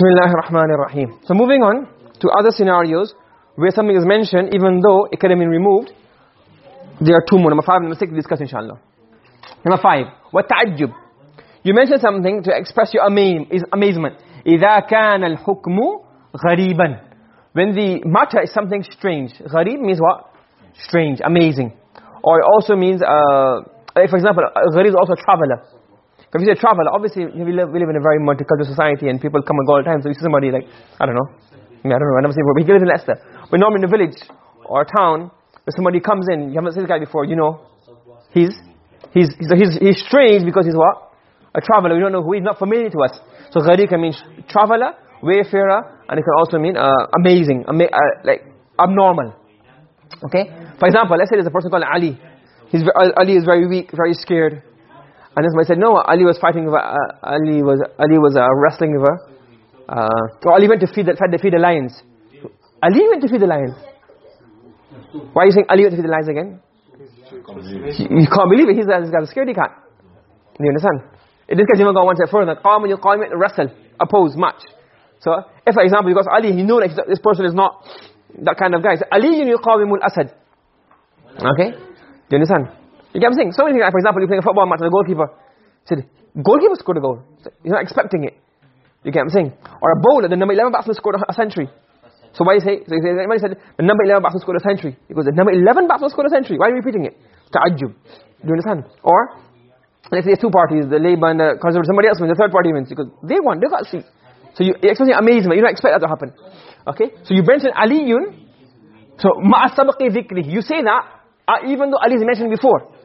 Bismillahir Rahmanir Rahim. So moving on to other scenarios where something is mentioned even though it could have been removed. There are two more. Number five number six we discuss inshallah. Number five. What ta'ajjub. You mention something to express your amazement. إِذَا كَانَ الْحُكْمُ غَرِيبًا When the matter is something strange. غريب means what? Strange, amazing. Or it also means, uh, for example, غريب is also a traveler. If you say travel, obviously we live, we live in a very multicultural society and people come and go all the time. So you see somebody like, I don't know, I, mean, I don't know, I never seen before, but he lives in Leicester. But normally in a village or a town, if somebody comes in, you haven't seen this guy before, you know, he's, he's, he's, he's, he's strange because he's what? A traveler, we don't know who, he's not familiar to us. So gharib can mean traveler, wayfarer, and it can also mean uh, amazing, ama uh, like abnormal. Okay? For example, let's say there's a person called Ali. He's, Ali is very weak, very scared. And somebody said, no, Ali was fighting with, uh, Ali was, Ali was uh, wrestling with her. Uh, Ali went to feed the, fed the, feed the lions. Ali went to feed the lions. Why are you saying Ali went to feed the lions again? You, can't believe it. He's, he's got a security card. Do you understand? In this case, you to go one step further. You call him wrestle, oppose, match. So, if for example, because Ali, he knew that this person is not that kind of guy. So, Ali yuqawimul asad. Okay? Do you understand? You get what I'm saying? So many things, like for example, you're playing a football match with a goalkeeper. said, goalkeeper scored a goal. You're not expecting it. You get what I'm saying? Or a bowler, the number 11 batsman scored a century. So why you say, so you say, said, the number 11 batsman scored a century. Goes, the number 11 batsman scored a century. Why are you repeating it? Ta'ajjub. Do you understand? Or, let's say there's two parties, the Labour and the Conservative, somebody else wins, the third party wins. Because they won, they got a seat. So you, you're expecting amazement, you don't expect that to happen. Okay? So you mention Aliyun, so ma'a sabaqi dhikri. You say that, uh, even though Ali is mentioned before.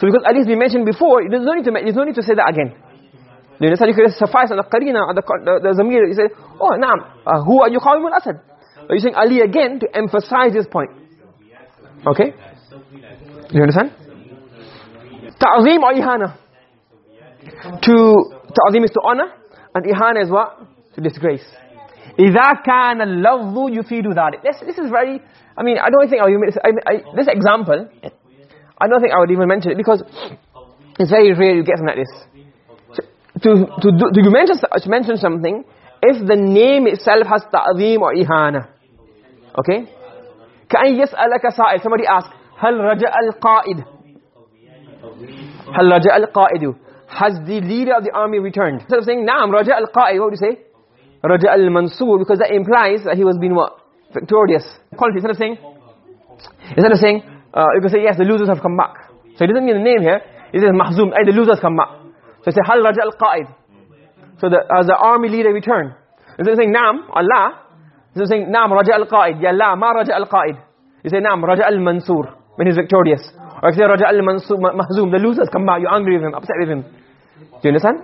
So because Ali has been mentioned before, there's no need to, there's no need to say that again. You understand? You could suffice on the qarina, on the, the, the zamir, you say, oh, naam, uh, who are you calling al-Asad? Are you saying Ali again to emphasize this point. Okay? You understand? Ta'zim or ihana? To, ta'zim is to honor, and ihana is what? To disgrace. إِذَا كَانَ اللَّفْظُ يُفِيدُ ذَلك this, this is very, I mean, I don't think, I, I, I, this example, I don't think I would even mention it because it's very rare you get something like this. To, to, do, to mention, to mention something if the name itself has ta'zeem or ihana. Okay? كأن يسألك سائل somebody asks هل رجع القائد هل رجع القائد has the leader of the army returned instead of saying نعم رجع القائد what would you say رجع المنصور because that implies that he was being what victorious quality instead of saying instead of saying uh, you can say, yes, the losers have come back. So it doesn't mean the name here. It says mahzoom, hey, the losers come back. So it says, hal raja al-qa'id. So the, as the army leader returned. Of saying, naam, Allah, of saying, naam, raja al-qa'id. Ya Allah, ma raja al-qa'id. You say, naam, raja al-mansur, when he's victorious. Or you say, raja al-mansur, mahzoom, the losers come back, you're angry with him, upset with him. Do you understand?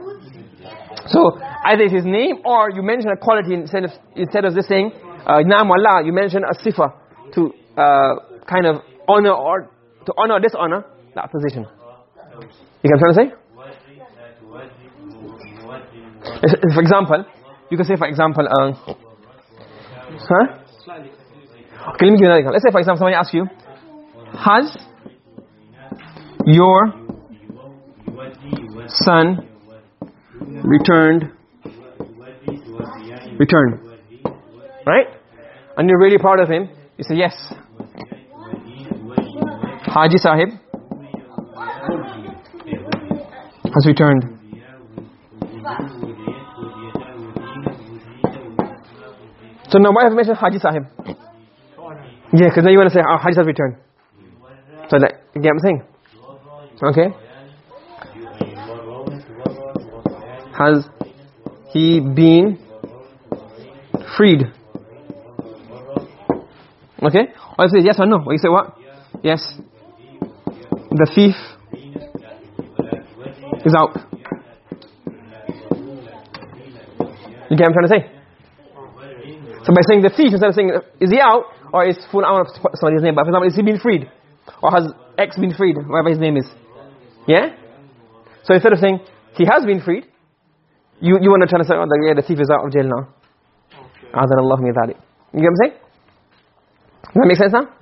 So, either it's his name, or you mention a quality instead of, instead of just saying, uh, naam, Allah, you mention a sifa to uh, kind of honor or to honor or dishonor that position. You I'm trying to say? For example, you can say for example, uh, huh? Okay, let me give you another. Let's say for example somebody asks you, has your son returned returned right and you're really proud of him you say yes Haji Sahib has returned. So now why have mentioned Haji Sahib? Yeah, because now you want to say oh, Haji Sahib returned. So that, you get what I'm saying? Okay. Has he been freed? Okay? Or you say yes or no. Or you say what? Yes the thief is out. You get what I'm trying to say? So by saying the thief, instead of saying, is he out? Or is full out of somebody's name? But for example, is he been freed? Or has X been freed? Whatever his name is. Yeah? So instead of saying, he has been freed, you, you want to try to say, oh, the, yeah, the thief is out of jail now. Min You get what I'm saying? Does that make sense now?